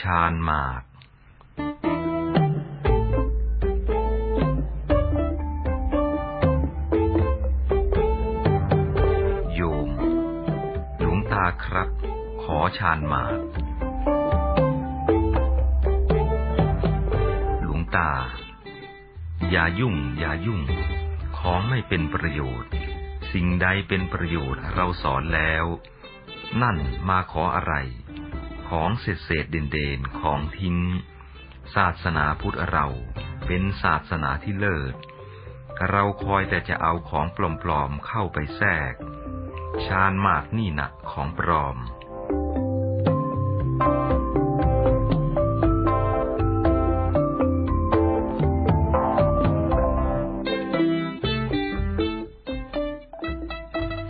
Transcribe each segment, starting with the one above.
ชานหมาก โยม หลวงตาครับ ขอชานหมาก หลวงตา อย่ายุ่ง อย่ายุ่ง ของไม่เป็นประโยชน์ สิ่งใดเป็นประโยชน์เราสอนแล้ว นั่นมาขออะไร ของเศษเศษเด่นเด่นของทิ้ง ศาสนาพุทธเราเป็นศาสนาที่เลิศ เราคอยแต่จะเอาของปลอมๆเข้าไปแทรก ชานมากนี่นะของปลอม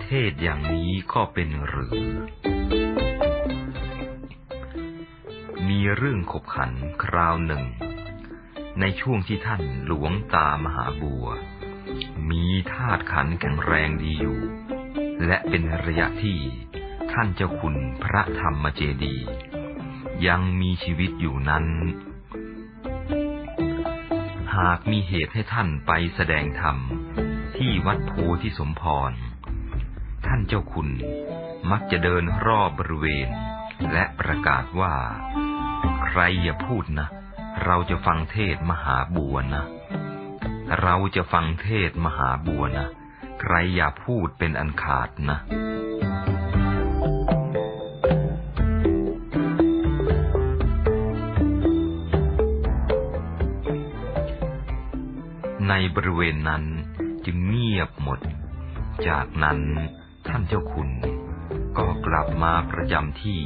เทศอย่างนี้ก็เป็นหรือ เรื่องขบขันคราวหนึ่ง ในช่วงที่ท่านหลวงตามหาบัว มีธาตุขันแข็งแรงดีอยู่ และเป็นระยะที่ท่านเจ้าคุณพระธรรมเจดี ยังมีชีวิตอยู่นั้น หากมีเหตุให้ท่านไปแสดงธรรมที่วัดโพธิสมพร ท่านเจ้าคุณมักจะเดินรอบบริเวณ และประกาศว่า รอย่าพูดนะ เราจะฟังเทศมหาบัวนะ เราจะฟังเทศมหาบัวนะ ใครอย่าพูดเป็นอันขาดนะในบริเวณนั้นจึงเงียบหมด จากนั้นท่านเจ้าคุณ ก็กลับมาประจำที่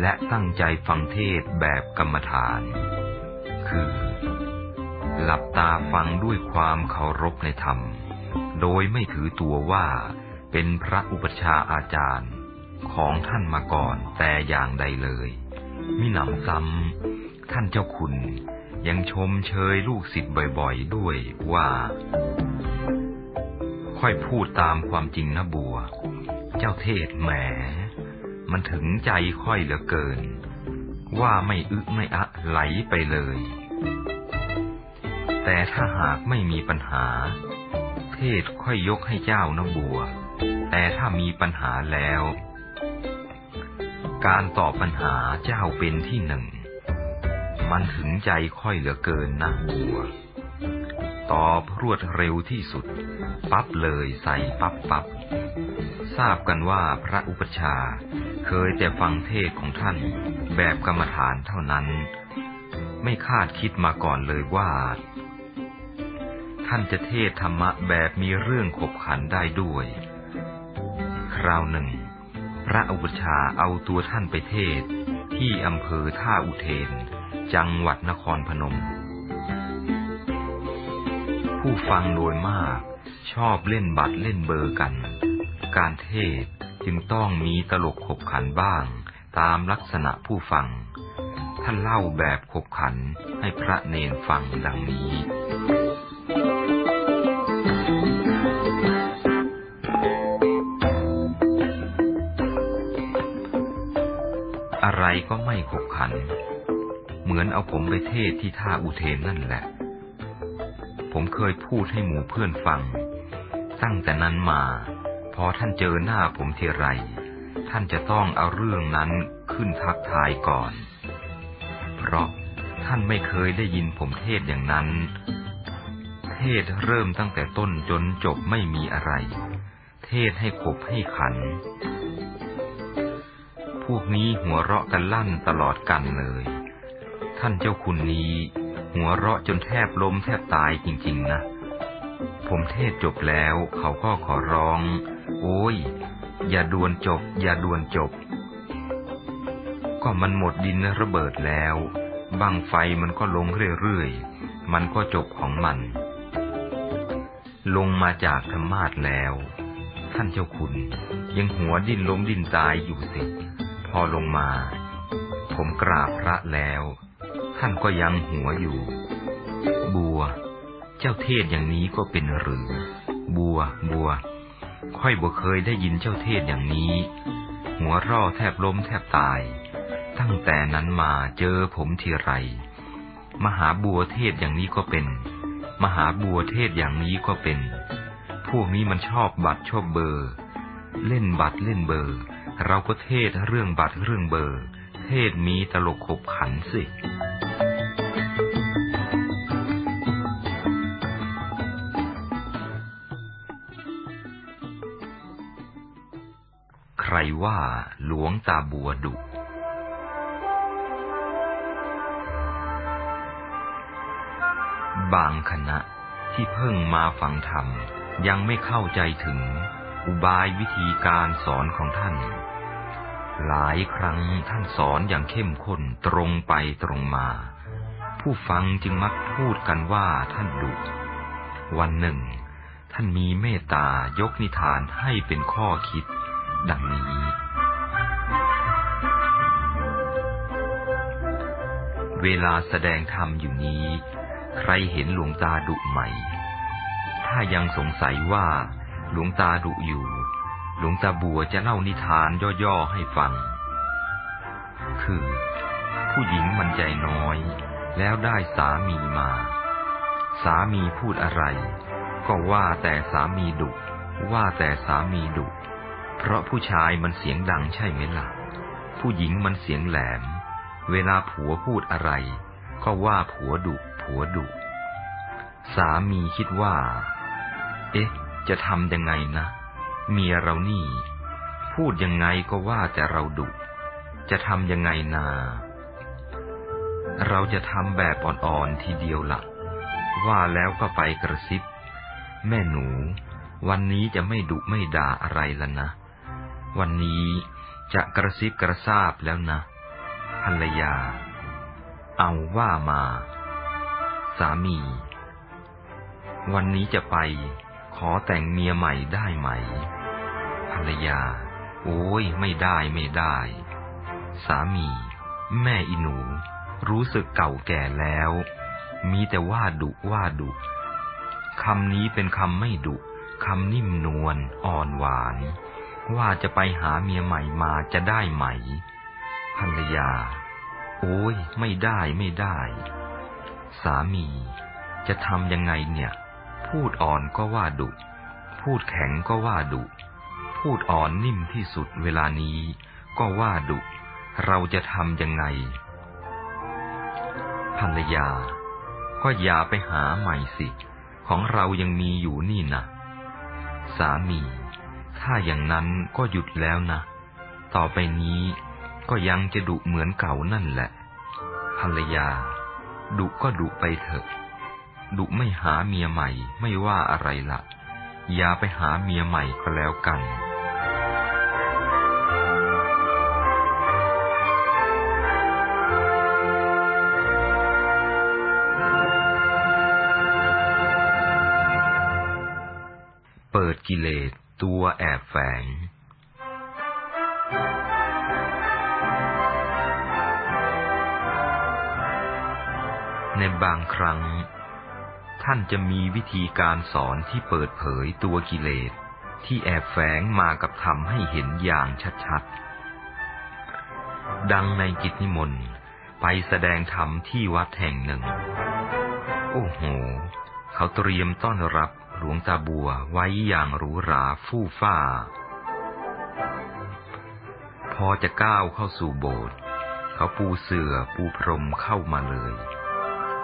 และตั้งใจฟังเทศแบบกรรมฐาน คือ หลับตาฟังด้วยความเคารพในธรรม โดยไม่ถือตัวว่าเป็นพระอุปชฌาย์อาจารย์ของท่านมาก่อนแต่อย่างใดเลย มิหนำซ้ำท่านเจ้าคุณยังชมเชยลูกศิษย์บ่อยๆ ด้วยว่า ค่อยพูดตามความจริงนะบัว เจ้าเทศแหม มันถึงใจค่อยเหลือเกิน ว่าไม่อึไม่อะไหลไปเลย แต่ถ้าหากไม่มีปัญหา เทศค่อยยกให้เจ้านะบัว แต่ถ้ามีปัญหาแล้ว การตอบปัญหาเจ้าเป็นที่หนึ่ง มันถึงใจค่อยเหลือเกินนะบัว ตอบรวดเร็วที่สุด ปั๊บเลยใส่ปั๊บปั๊บ ทราบกันว่าพระอุปชาเคยแต่ฟังเทศของท่านแบบกรรมฐานเท่านั้น ไม่คาดคิดมาก่อนเลยว่า ท่านจะเทศธรรมะแบบมีเรื่องขบขันได้ด้วย คราวหนึ่ง พระอุปชาเอาตัวท่านไปเทศที่อำเภอท่าอุเทน จังหวัดนครพนม ผู้ฟังโดยมากชอบเล่นบัตรเล่นเบอร์กัน การเทศจึงต้องมีตลกขบขันบ้าง ตามลักษณะผู้ฟัง ท่านเล่าแบบขบขันให้พระเนนฟังดังนี้ อะไรก็ไม่ขบขัน เหมือนเอาผมไปเทศที่ท่าอุเทนนั่นแหละ ผมเคยพูดให้หมู่เพื่อนฟัง ตั้งแต่นั้นมา อท่านเจอหน้าผมทีไร ท่านจะต้องเอาเรื่องนั้นขึ้นทักทายก่อน เพราะท่านไม่เคยได้ยินผมเทศอย่างนั้น เทศเริ่มตั้งแต่ต้นจนจบไม่มีอะไร เทศให้ขบให้ขัน พวกนี้หัวเราะกันลั่นตลอดกันเลย ท่านเจ้าคุณนี้ หัวเราะจนแทบล้มแทบตายจริง ๆ นะ ผมเทศจบแล้วเขาก็ขอร้อง โอ้ย อย่าด่วนจบ อย่าด่วนจบ ก็มันหมดดินระเบิดแล้วบังไฟมันก็ลงเรื่อยๆ มันก็จบของมัน ลงมาจากธรรมาสแล้ว ท่านเจ้าคุณยังหัวดิ้นล้มดิ้นตายอยู่สิ พอลงมา ผมกราบพระแล้ว ท่านก็ยังหัวอยู่ บัว เจ้าเทศอย่างนี้ก็เป็นหรือ บัว บัว ค่อยบ่เคยได้ยินเจ้าเทศอย่างนี้ หัวร่อแทบล้มแทบตาย ตั้งแต่นั้นมาเจอผมทีไร มหาบัวเทศอย่างนี้ก็เป็น มหาบัวเทศอย่างนี้ก็เป็น พวกนี้มันชอบบัตรชอบเบอร์ เล่นบัตรเล่นเบอร์ เราก็เทศเรื่องบัตรเรื่องเบอร์ เทศมีตลกขบขันสิ ว่าหลวงตาบัวดุ บางคณะที่เพิ่งมาฟังธรรม ยังไม่เข้าใจถึงอุบายวิธีการสอนของท่าน หลายครั้งท่านสอนอย่างเข้มข้นตรงไปตรงมา ผู้ฟังจึงมักพูดกันว่าท่านดุวันหนึ่ง ท่านมีเมตตายกนิทานให้เป็นข้อคิด ดังนี้ เวลาแสดงธรรมอยู่นี้ ใครเห็นหลวงตาดุไหม่ ถ้ายังสงสัยว่าหลวงตาดุอยู่ หลวงตาบัวจะเล่านิทานย่อๆให้ฟัง คือ ผู้หญิงมันใจน้อย แล้วได้สามีมา สามีพูดอะไร ก็ว่าแต่สามีดุ ว่าแต่สามีดุ เพราะผู้ชายมันเสียงดังใช่ไหมล่ะ ผู้หญิงมันเสียงแหลม เวลาผัวพูดอะไร ก็ว่าผัวดุผัวดุ สามีคิดว่า เอ๊ะ จะทำยังไงนะ เมียเรานี่ พูดยังไงก็ว่าแต่เราดุ จะทำยังไงนาเราจะทำแบบอ่อนๆทีเดียวละ่ะ ว่าแล้วก็ไปกระซิบ แม่หนู วันนี้จะไม่ดุไม่ด่าอะไรแล้วนะ วันนี้จะกระซิบกระซาบแล้วนะ ภรรยา เอาว่ามา สามี วันนี้จะไปขอแต่งเมียใหม่ได้ไหม ภรรยา โอ้ยไม่ได้ไม่ได้ สามี แม่อีหนู รู้สึกเก่าแก่แล้ว มีแต่ว่าดุว่าดุคำนี้เป็นคำไม่ดุคำนิ่มนวลอ่อนหวาน ว่าจะไปหาเมียใหม่มาจะได้ไหม ภรรยา โอ้ย ไม่ได้ไม่ได้ สามี จะทำยังไงเนี่ย พูดอ่อนก็ว่าดุ พูดแข็งก็ว่าดุ พูดอ่อนนิ่มที่สุดเวลานี้ ก็ว่าดุ เราจะทำยังไง ภรรยา ก็อย่าไปหาใหม่สิ ของเรายังมีอยู่นี่นะสามี ถ้าอย่างนั้นก็หยุดแล้วนะ ต่อไปนี้ก็ยังจะดุเหมือนเก่านั่นแหละ ภรรยา ดุก็ดุไปเถอะ ดุไม่หาเมียใหม่ไม่ว่าอะไรละ อย่าไปหาเมียใหม่ก็แล้วกันเปิดกิเลส ตัวแอบแฝง ในบางครั้ง ท่านจะมีวิธีการสอนที่เปิดเผยตัวกิเลส ที่แอบแฝงมากับธรรมให้เห็นอย่างชัดๆ ดังในกิจนิมนต์ไปแสดงธรรมที่วัดแห่งหนึ่ง โอ้โห เขาเตรียมต้อนรับ หลวงตาบัวไว้อย่างหรูหราฟู่ฟ้า พอจะก้าวเข้าสู่โบสถ์เขาปูเสื่อปูพรมเข้ามาเลย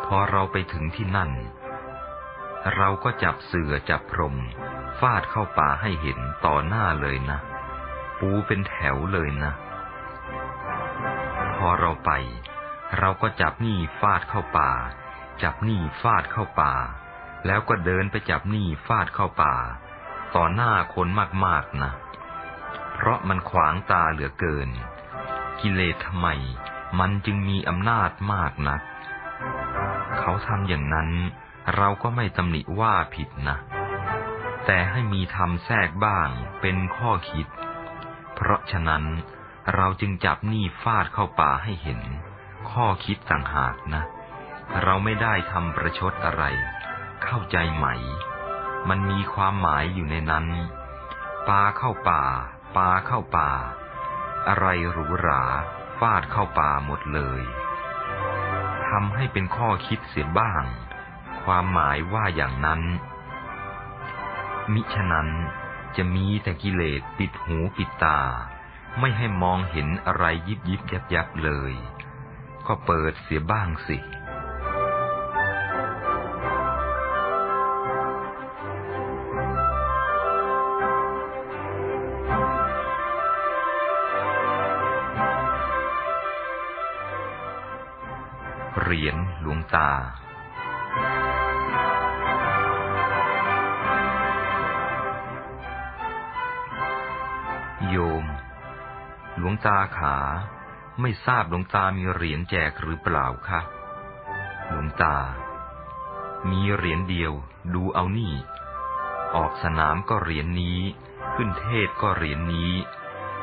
พอเราไปถึงที่นั่น เราก็จับเสื่อจับพรมฟาดเข้าป่าให้เห็นต่อหน้าเลยนะ ปูเป็นแถวเลยนะ พอเราไป เราก็จับนี่ฟาดเข้าป่า จับนี่ฟาดเข้าป่า แล้วก็เดินไปจับนี่ฟาดเข้าป่า ต่อหน้าคนมากๆนะ เพราะมันขวางตาเหลือเกิน กิเลสทำไม มันจึงมีอำนาจมากนัก เขาทำอย่างนั้น เราก็ไม่ตำหนิว่าผิดนะ แต่ให้มีทำแทรกบ้างเป็นข้อคิด เพราะฉะนั้นเราจึงจับนี่ฟาดเข้าป่าให้เห็น ข้อคิดต่างหากนะ เราไม่ได้ทำประชดอะไร เข้าใจไหม มันมีความหมายอยู่ในนั้น ปลาเข้าป่า ปลาเข้าป่า อะไรหรูหราฟาดเข้าป่าหมดเลยทำให้เป็นข้อคิดเสียบ้าง ความหมายว่าอย่างนั้น มิฉะนั้นจะมีแต่กิเลสปิดหูปิดตา ไม่ให้มองเห็นอะไรยิบยิบยับยับเลย ก็เปิดเสียบ้างสิ ตา โยม หลวงตาขา ไม่ทราบหลวงตามีเหรียญแจกหรือเปล่าคะ หลวงตา มีเหรียญเดียว ดูเอานี่ ออกสนามก็เหรียญนี้ ขึ้นเทศก็เหรียญนี้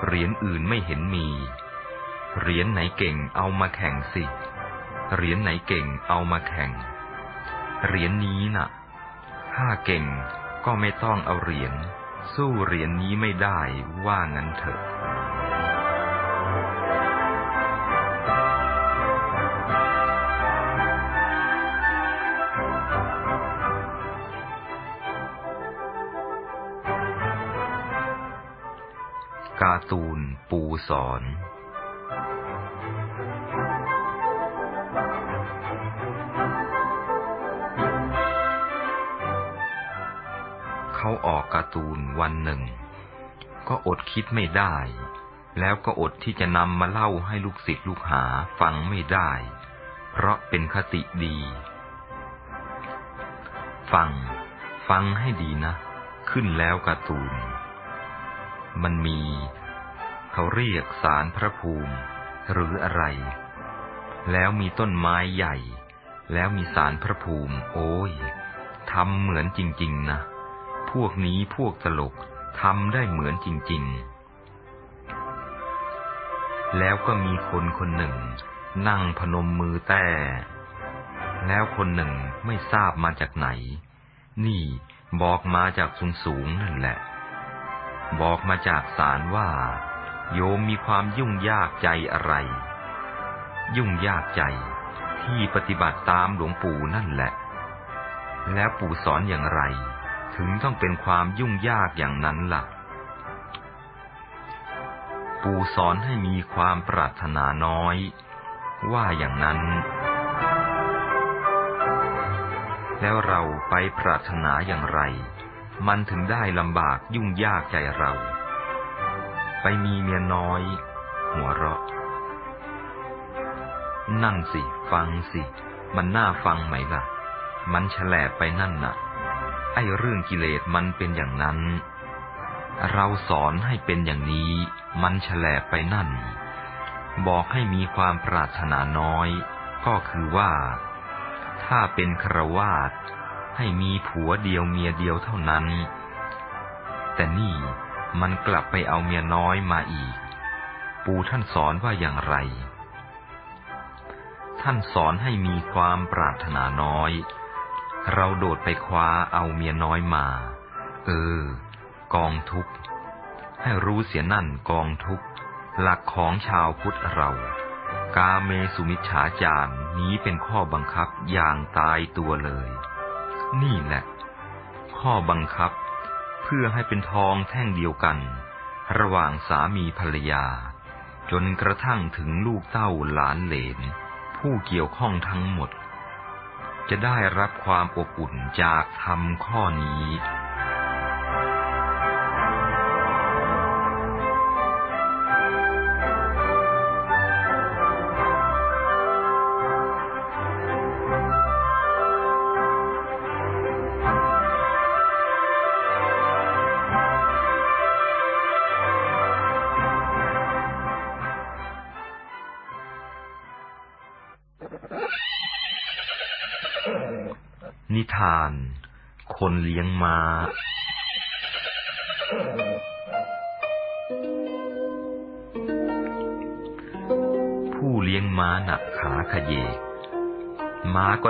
เหรียญอื่นไม่เห็นมี เหรียญไหนเก่งเอามาแข่งสิ เหรียญไหนเก่งเอามาแข่ง เหรียญนี้นะ่ะ ถ้าเก่งก็ไม่ต้องเอาเหรียญ สู้เหรียญนี้ไม่ได้ว่างั้นเถอะการ์ตูนปูสอน ออกการ์ตูนวันหนึ่ง ก็อดคิดไม่ได้ แล้วก็อดที่จะนำมาเล่าให้ลูกศิษย์ลูกหาฟังไม่ได้ เพราะเป็นคติดี ฟัง ฟังให้ดีนะ ขึ้นแล้วการ์ตูน มันมี เขาเรียกสารพระภูมิ หรืออะไร แล้วมีต้นไม้ใหญ่ แล้วมีสารพระภูมิ โอ้ยทำเหมือนจริง ๆ นะ พวกนี้พวกตลกทำได้เหมือนจริง ๆ แล้วก็มีคนคนหนึ่ง นั่งพนมมือแต่ แล้วคนหนึ่งไม่ทราบมาจากไหน นี่บอกมาจากสูงสูงนั่นแหละ บอกมาจากสารว่า โยมมีความยุ่งยากใจอะไร ยุ่งยากใจที่ปฏิบัติตามหลวงปู่นั่นแหละ แล้วปู่สอนอย่างไร ถึงต้องเป็นความยุ่งยากอย่างนั้นละ่ะ ปู่สอนให้มีความปรารถนาน้อย ว่าอย่างนั้น แล้วเราไปปรารถนาอย่างไร มันถึงได้ลำบากยุ่งยากใจเรา ไปมีเมียน้อย หัวเราะ นั่นสิ ฟังสิ มันน่าฟังไหมล่ะ มันแฉลบไปนั่นน่ะ ไอ้เรื่องกิเลสมันเป็นอย่างนั้น เราสอนให้เป็นอย่างนี้ มันแฉลบไปนั่น บอกให้มีความปรารถนาน้อย ก็คือว่า ถ้าเป็นครวาสให้มีผัวเดียวเมียเดียวเท่านั้น แต่นี่มันกลับไปเอาเมียน้อยมาอีก ปู่ท่านสอนว่าอย่างไร ท่านสอนให้มีความปรารถนาน้อย เราโดดไปคว้าเอาเมียน้อยมา เออ กองทุกข์ ให้รู้เสียนั่นกองทุกข์ หลักของชาวพุทธเรา กาเมสุมิชฉาจารนี้เป็นข้อบังคับอย่างตายตัวเลย นี่แหละ ข้อบังคับ เพื่อให้เป็นทองแท่งเดียวกัน ระหว่างสามีภรรยา จนกระทั่งถึงลูกเต้าหลานเหลน ผู้เกี่ยวข้องทั้งหมด จะได้รับความอบอุ่นจากธรรมข้อนี้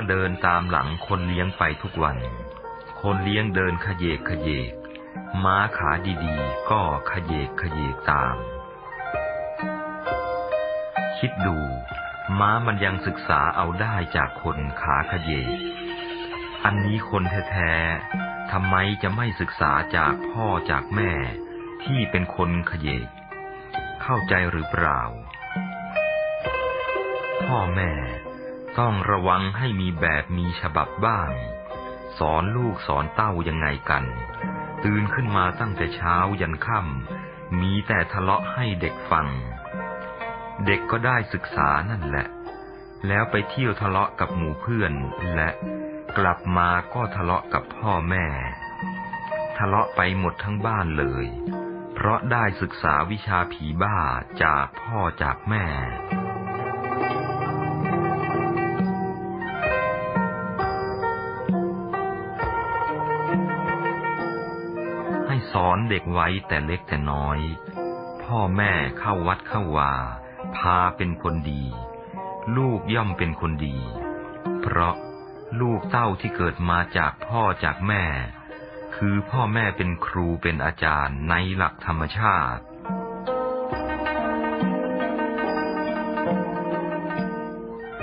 เดินตามหลังคนเลี้ยงไปทุกวัน คนเลี้ยงเดินขยเยกขยเยก ม้าขาดีๆ ก็ขยเยกขยเยกตาม คิดดู ม้ามันยังศึกษาเอาได้จากคนขาขยเยก อันนี้คนแท้ๆทำไมจะไม่ศึกษาจากพ่อจากแม่ที่เป็นคนขยเยก เข้าใจหรือเปล่า พ่อแม่ ต้องระวังให้มีแบบมีฉบับบ้าง สอนลูกสอนเต้ายังไงกัน ตื่นขึ้นมาตั้งแต่เช้ายันค่ำมีแต่ทะเลาะให้เด็กฟัง เด็กก็ได้ศึกษานั่นแหละ แล้วไปเที่ยวทะเลาะกับหมู่เพื่อนและกลับมาก็ทะเลาะกับพ่อแม่ ทะเลาะไปหมดทั้งบ้านเลย เพราะได้ศึกษาวิชาผีบ้าจากพ่อจากแม่ สอนเด็กไว้แต่เล็กแต่น้อย พ่อแม่เข้าวัดเข้าวา พาเป็นคนดี ลูกย่อมเป็นคนดี เพราะลูกเต้าที่เกิดมาจากพ่อจากแม่ คือพ่อแม่เป็นครูเป็นอาจารย์ในหลักธรรมชาติ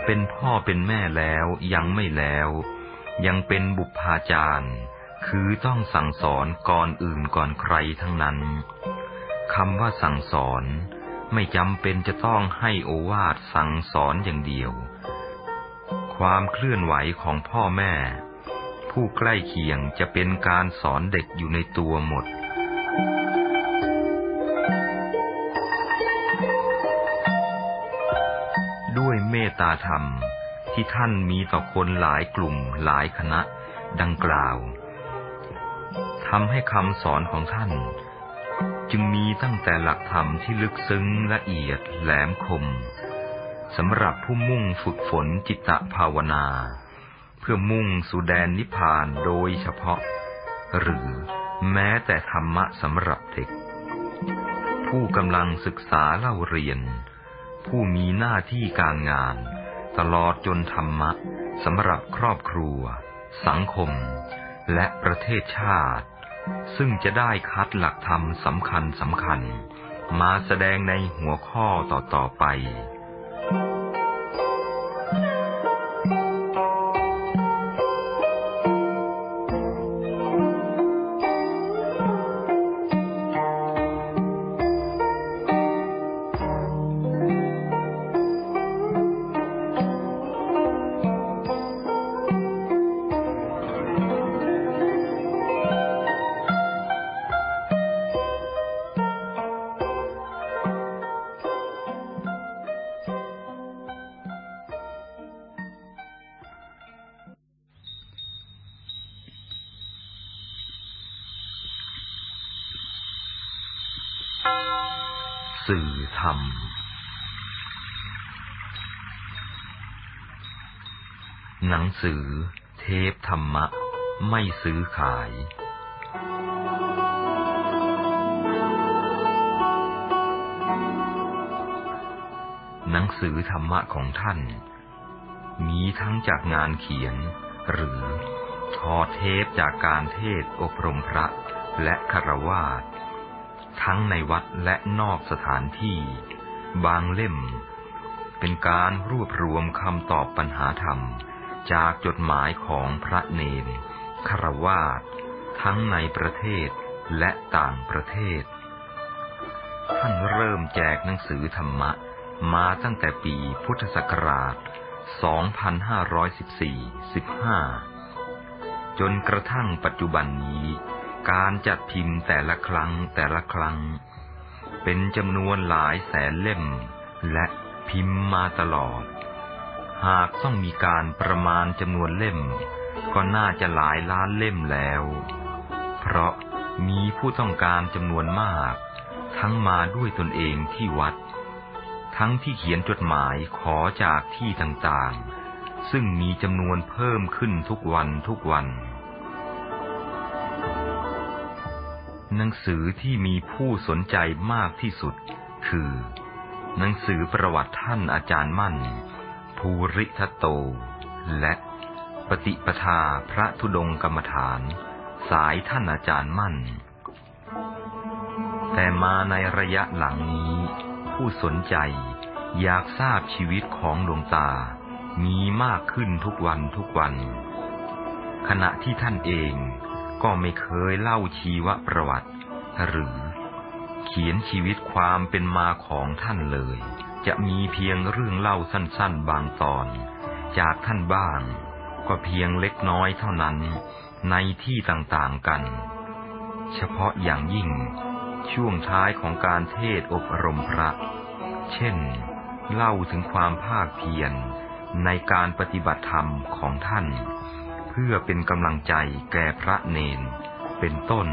เป็นพ่อเป็นแม่แล้วยังไม่แล้ว ยังเป็นบุพาจารย์ คือต้องสั่งสอนก่อนอื่นก่อนใครทั้งนั้นคำว่าสั่งสอน ไม่จำเป็นจะต้องให้โอวาทสั่งสอนอย่างเดียว ความเคลื่อนไหวของพ่อแม่ ผู้ใกล้เคียงจะเป็นการสอนเด็กอยู่ในตัวหมดด้วยเมตตาธรรมที่ท่านมีต่อคนหลายกลุ่มหลายคณะ ดังกล่าว ทำให้คำสอนของท่าน จึงมีตั้งแต่หลักธรรมที่ลึกซึ้งละเอียดแหลมคมสำหรับผู้มุ่งฝึกฝนจิตตภาวนา เพื่อมุ่งสู่แดนนิพพานโดยเฉพาะ หรือแม้แต่ธรรมะสำหรับเด็ก ผู้กำลังศึกษาเล่าเรียน ผู้มีหน้าที่การงาน ตลอดจนธรรมะสำหรับครอบครัว สังคม และประเทศชาติ ซึ่งจะได้คัดหลักธรรมสำคัญสำคัญ มาแสดงในหัวข้อต่อๆไป งสือ เทพธรรมะ ไม่ซื้อขาย หนังสือธรรมะของท่าน มีทั้งจากงานเขียน หรือทอเทปจากการเทศอบรมพระและคารวาสทั้งในวัดและนอกสถานที่ บางเล่ม เป็นการรวบรวมคำตอบปัญหาธรรม จากจดหมายของพระเนรคารวาสทั้งในประเทศและต่างประเทศ ท่านเริ่มแจกหนังสือธรรมะมาตั้งแต่ปีพุทธศักราช 2514-15 จนกระทั่งปัจจุบันนี้ การจัดพิมพ์แต่ละครั้งแต่ละครั้ง เป็นจำนวนหลายแสนเล่ม และพิมพ์มาตลอด หากต้องมีการประมาณจำนวนเล่ม ก็น่าจะหลายล้านเล่มแล้ว เพราะมีผู้ต้องการจำนวนมาก ทั้งมาด้วยตนเองที่วัด ทั้งที่เขียนจดหมายขอจากที่ต่างๆ ซึ่งมีจำนวนเพิ่มขึ้นทุกวันทุกวัน หนังสือที่มีผู้สนใจมากที่สุด คือ หนังสือประวัติท่านอาจารย์มั่น ภูริทัตโต และปฏิปทาพระธุดงกรรมฐาน สายท่านอาจารย์มั่น แต่มาในระยะหลังนี้ ผู้สนใจอยากทราบชีวิตของหลวงตา มีมากขึ้นทุกวันทุกวัน ขณะที่ท่านเองก็ไม่เคยเล่าชีวประวัติ หรือ เขียนชีวิตความเป็นมาของท่านเลย จะมีเพียงเรื่องเล่าสั้นๆบางตอน จากท่านบ้าง ก็เพียงเล็กน้อยเท่านั้นในที่ต่างๆกัน เฉพาะอย่างยิ่งช่วงท้ายของการเทศอบรมพระ เช่น เล่าถึงความภาคเพียรในการปฏิบัติธรรมของท่าน เพื่อเป็นกำลังใจแก่พระเนน เป็นต้น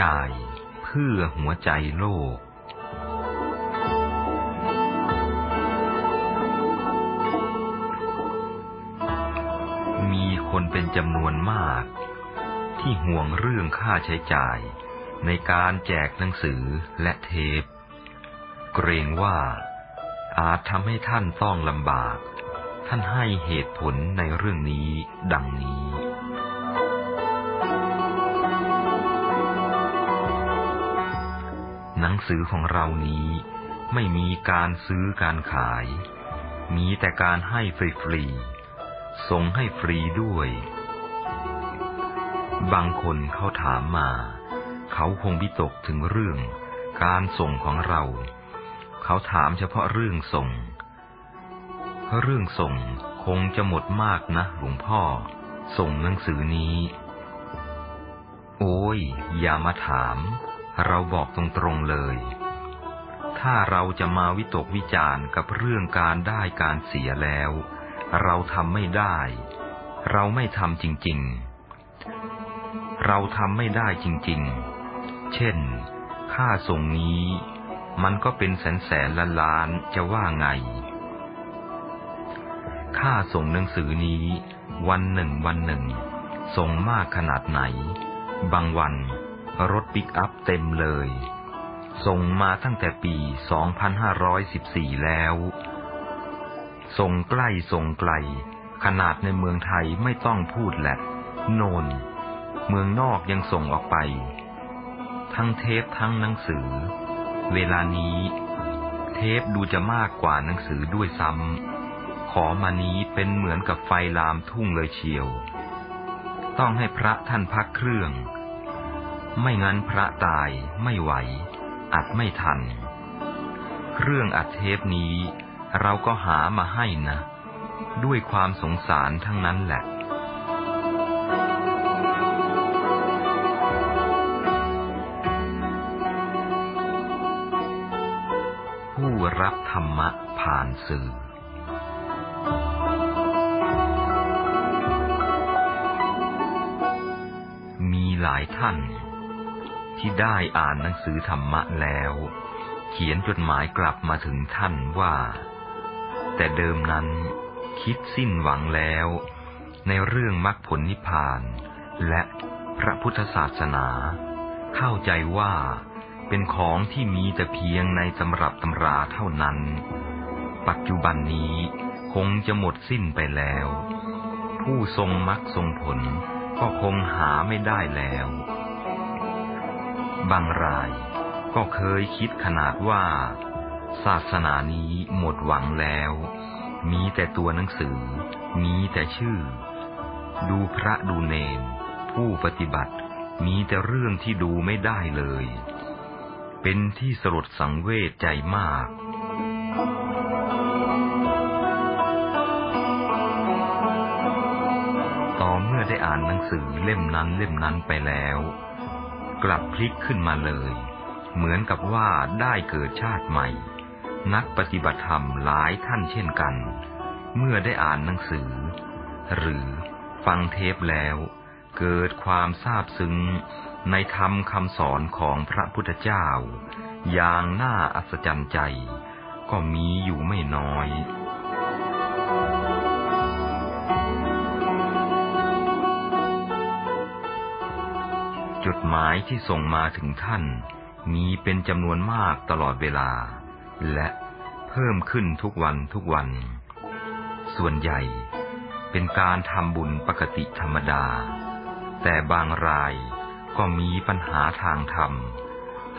จ่ายเพื่อหัวใจโลก มีคนเป็นจำนวนมาก ที่ห่วงเรื่องค่าใช้จ่ายในการแจกหนังสือและเทป เกรงว่าอาจทำให้ท่านต้องลำบาก ท่านให้เหตุผลในเรื่องนี้ดังนี้ หนังสือของเรานี้ไม่มีการซื้อการขาย มีแต่การให้ฟรีๆส่งให้ฟรีด้วย บางคนเขาถามมา เขาคงวิตกถึงเรื่องการส่งของเรา เขาถามเฉพาะเรื่องส่ง เรื่องส่งคงจะหมดมากนะหลวงพ่อ ส่งหนังสือนี้ โอ้ยอย่ามาถาม เราบอกตรงๆเลย ถ้าเราจะมาวิตกวิจารณ์กับเรื่องการได้การเสียแล้ว เราทำไม่ได้ เราไม่ทำจริงๆ เราทำไม่ได้จริงๆ เช่น ค่าส่งนี้ มันก็เป็นแสนแสนล้านล้านจะว่าไง ค่าส่งหนังสือนี้ วันหนึ่งวันหนึ่ง ส่งมากขนาดไหน บางวัน รถปิกอัพเต็มเลย ส่งมาตั้งแต่ปี 2514 แล้ว ส่งใกล้ส่งไกล ขนาดในเมืองไทยไม่ต้องพูดแหละโนน เมืองนอกยังส่งออกไป ทั้งเทปทั้งหนังสือ เวลานี้ เทปดูจะมากกว่าหนังสือด้วยซ้ำ ขอมานี้เป็นเหมือนกับไฟลามทุ่งเลยเชียว ต้องให้พระท่านพักเครื่อง ไม่งั้นพระตายไม่ไหว อัดไม่ทัน เรื่องอัดเทปนี้ เราก็หามาให้นะ ด้วยความสงสารทั้งนั้นแหละ ผู้รับธรรมะผ่านสื่อมีหลายท่าน ที่ได้อ่านหนังสือธรรมะแล้ว เขียนจดหมายกลับมาถึงท่านว่า แต่เดิมนั้นคิดสิ้นหวังแล้ว ในเรื่องมรรคผลนิพพาน และพระพุทธศาสนา เข้าใจว่าเป็นของที่มีแต่เพียงในตำรับตำราเท่านั้น ปัจจุบันนี้คงจะหมดสิ้นไปแล้ว ผู้ทรงมรรคทรงผลก็คงหาไม่ได้แล้ว บางรายก็เคยคิดขนาดว่า ศาสนานี้หมดหวังแล้ว มีแต่ตัวหนังสือ มีแต่ชื่อ ดูพระดูเนน ผู้ปฏิบัติ มีแต่เรื่องที่ดูไม่ได้เลย เป็นที่สลดสังเวชใจมากต่อเมื่อได้อ่านหนังสือเล่มนั้นเล่มนั้นไปแล้ว กลับพลิกขึ้นมาเลย เหมือนกับว่าได้เกิดชาติใหม่ นักปฏิบัติธรรมหลายท่านเช่นกัน เมื่อได้อ่านหนังสือ หรือฟังเทปแล้ว เกิดความซาบซึ้งในธรรมคำสอนของพระพุทธเจ้า อย่างน่าอัศจรรย์ใจ ก็มีอยู่ไม่น้อย จดหมายที่ส่งมาถึงท่าน มีเป็นจำนวนมากตลอดเวลา และเพิ่มขึ้นทุกวันทุกวัน ส่วนใหญ่เป็นการทำบุญปกติธรรมดา แต่บางรายก็มีปัญหาทางธรรม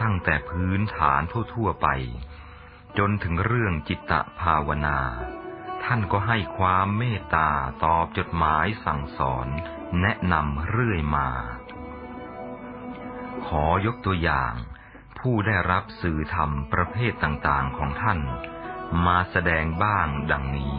ตั้งแต่พื้นฐานทั่วๆไป จนถึงเรื่องจิตตภาวนา ท่านก็ให้ความเมตตาตอบจดหมายสั่งสอน แนะนำเรื่อยมา ขอยกตัวอย่าง ผู้ได้รับสื่อธรรมประเภทต่างๆของท่าน มาแสดงบ้างดังนี้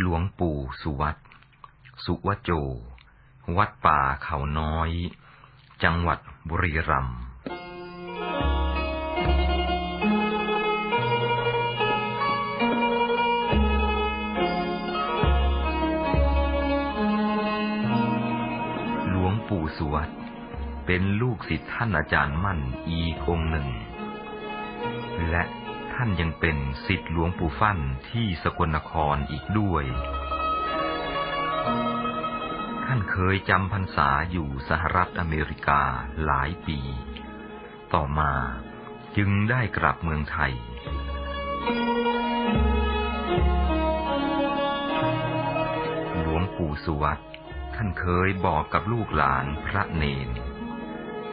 หลวงปู่สุวัตสุวัจโจ วัดป่าเขาน้อย จังหวัดบุรีรัมย์หลวงปู่สวัตเป็นลูกศิษย์ท่านอาจารย์มั่นอีกองหนึ่ง และท่านยังเป็นศิษย์หลวงปู่ฟั่นที่สกลนครอีกด้วย เคยจำพรรษาอยู่สหรัฐอเมริกาหลายปี ต่อมาจึงได้กลับเมืองไทย หลวงปู่สุวัตท่านเคยบอกกับลูกหลานพระเนน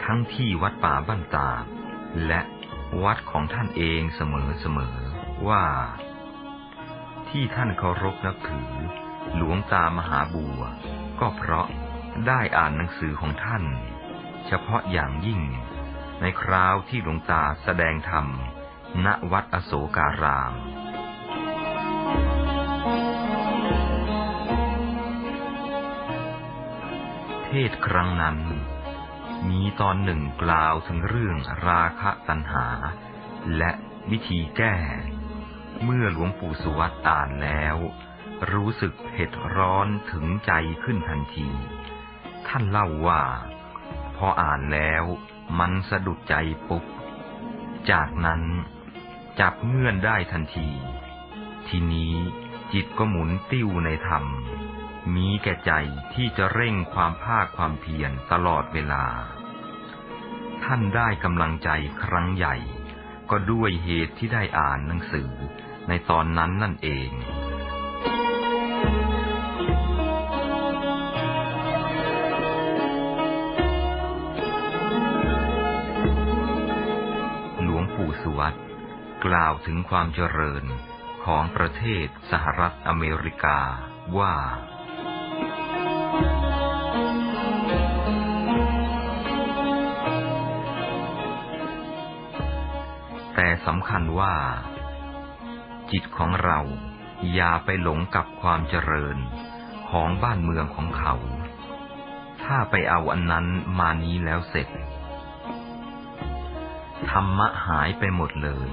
ทั้งที่วัดป่าบ้านตาและวัดของท่านเองเสมอๆว่า ที่ท่านเคารพนับถือ หลวงตามหาบัว ก็เพราะได้อ่านหนังสือของท่าน เฉพาะอย่างยิ่ง ในคราวที่หลวงตาแสดงธรรม ณวัดอโศการาม เทศครั้งนั้น มีตอนหนึ่งกล่าวถึงเรื่องราคะตัณหา และวิธีแก้ เมื่อหลวงปู่สุวัตอ่านแล้ว รู้สึกเผ็ดร้อนถึงใจขึ้นทันที ท่านเล่าว่า พออ่านแล้วมันสะดุดใจปุ๊บ จากนั้นจับเงื่อนได้ทันที ทีนี้จิตก็หมุนติ้วในธรรม มีแก่ใจที่จะเร่งความภาคความเพียรตลอดเวลา ท่านได้กำลังใจครั้งใหญ่ ก็ด้วยเหตุที่ได้อ่านหนังสือในตอนนั้นนั่นเอง วัตกล่าวถึงความเจริญของประเทศสหรัฐอเมริกาว่า แต่สำคัญว่า จิตของเราอย่าไปหลงกับความเจริญของบ้านเมืองของเขา ถ้าไปเอาอันนั้นมานี้แล้วเสร็จ ธรรมะหายไปหมดเลย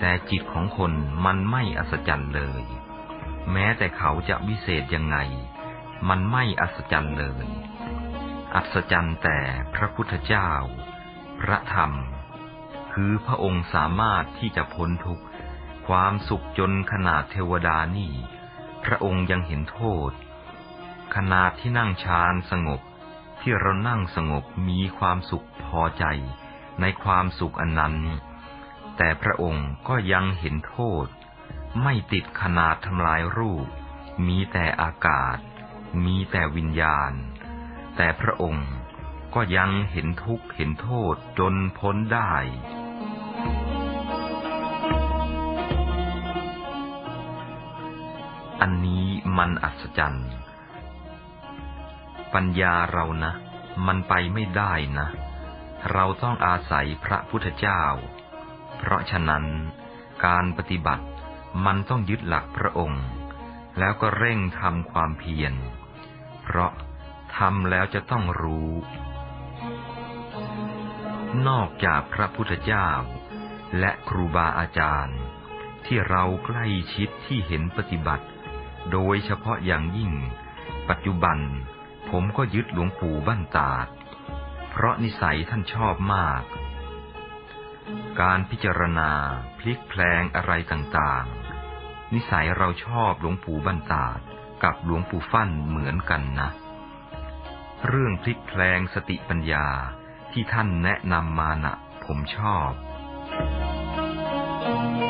แต่จิตของคนมันไม่อัศจรรย์เลย แม้แต่เขาจะวิเศษยังไง มันไม่อัศจรรย์เลย อัศจรรย์แต่พระพุทธเจ้า พระธรรม คือพระองค์สามารถที่จะพ้นทุกข์ความสุขจนขนาดเทวดานี่ พระองค์ยังเห็นโทษ ขนาดที่นั่งฌานสงบที่เรานั่งสงบมีความสุขพอใจ ในความสุขอันนั้น แต่พระองค์ก็ยังเห็นโทษ ไม่ติดขนาดทำลายรูป มีแต่อากาศ มีแต่วิญญาณ แต่พระองค์ก็ยังเห็นทุกข์เห็นโทษจนพ้นได้ อันนี้มันอัศจรรย์ ปัญญาเรานะ มันไปไม่ได้นะ เราต้องอาศัยพระพุทธเจ้า เพราะฉะนั้นการปฏิบัติมันต้องยึดหลักพระองค์ แล้วก็เร่งทำความเพียร เพราะทำแล้วจะต้องรู้ นอกจากพระพุทธเจ้า และครูบาอาจารย์ ที่เราใกล้ชิดที่เห็นปฏิบัติ โดยเฉพาะอย่างยิ่ง ปัจจุบันผมก็ยึดหลวงปู่บ้านตาด เพราะนิสัยท่านชอบมาก การพิจารณาพลิกแพลงอะไรต่างๆ นิสัยเราชอบหลวงปู่บรรดาดกับหลวงปู่ฟั่นเหมือนกันนะ เรื่องพลิกแพลงสติปัญญาที่ท่านแนะนำมานะ่ะผมชอบ Thank you.